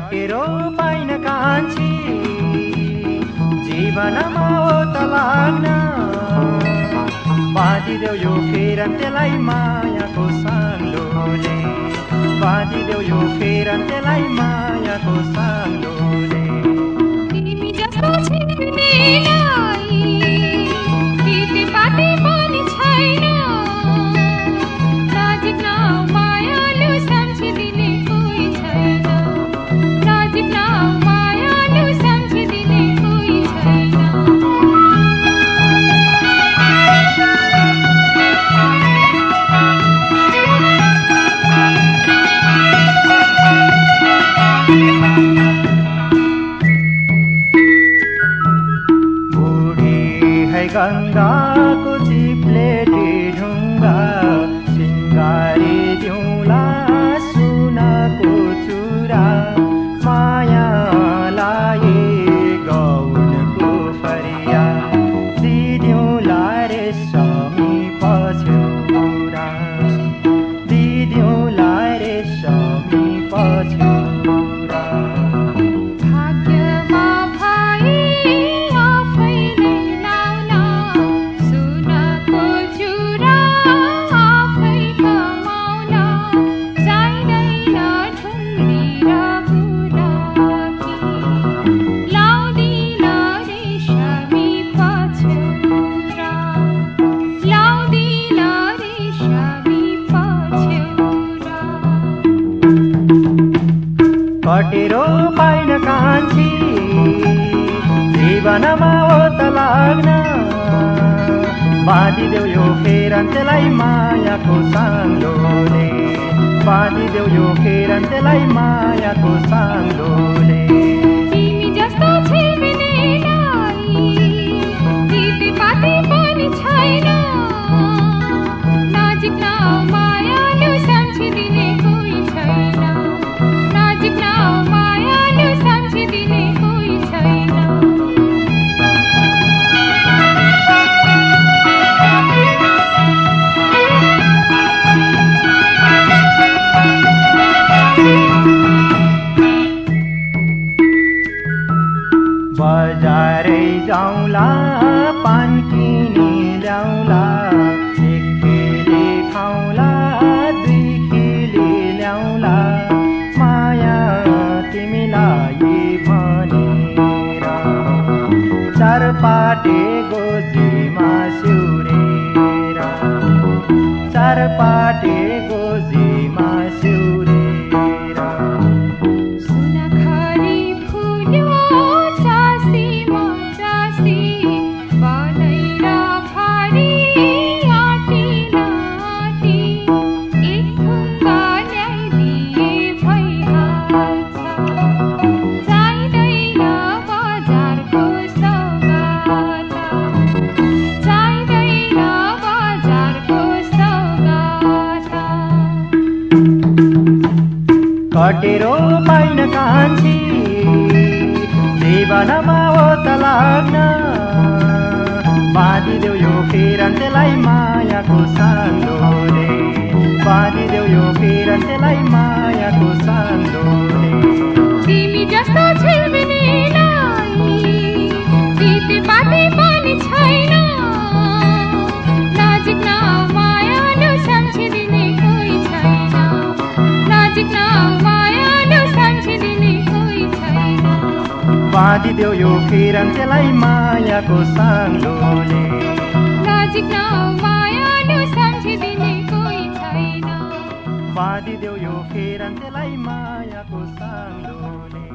कटेरो पाइन कान्छी। जीवनमा हो त लाग्न। बाँधिदेऊ यो फेरन्तेलाई मायाको साङ्लोले बाँधिदेऊ यो फेरन्तेलाई मायाको साङ्लोले गङ्गाको चिप्लेटी ढुङ्गा सिङ्गारी दिउँला सुनको चुरा मायालाई गौनको फरिया दिदिउँला रे समी पछ्यौरा कटेरो पाइन कान्छी। जीवनमा हो त लाग्न। बाँधिदेऊ यो फेरन्तेलाई मायाको साङ्लोले बाँधिदेऊ यो फेरन्तेलाई मायाको साङ्लोले बजारै जाउँला पान किनी ल्याउला एक खेले खाउँला दुई खेले ल्याउला। माया तिमीलाई भनेर चार पाटे गोजीमा सिउरेर चार कटेरो पाइन कान्छी। जीवनमा हो त लाग्न। बाँधिदेऊ यो फेरन्तेलाई मायाको साङ्लोले बाँधिदेऊ यो फेरन्तेलाई मायाको बाँधिदेऊ यो फेरन्तेलाई मायाको साङ्लोले बाँधिदेऊ यो फेरन्तेलाई मायाको साङ्लोले